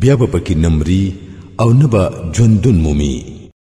بیا به پکې نمرې او نه به ژوندون مومي